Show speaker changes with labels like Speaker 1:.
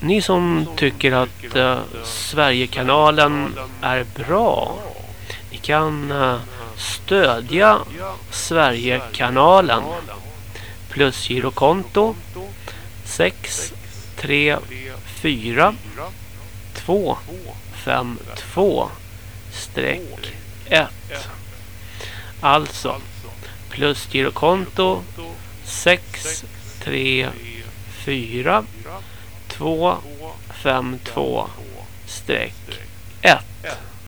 Speaker 1: ni som tycker att uh, Sverigekanalen är bra. Ni kan uh, stödja Sverigekanalen plus girokonto 6 3 4 2 5 2 streck 1 alltså plus girokonto 6 3 4 2 5 2 streck 1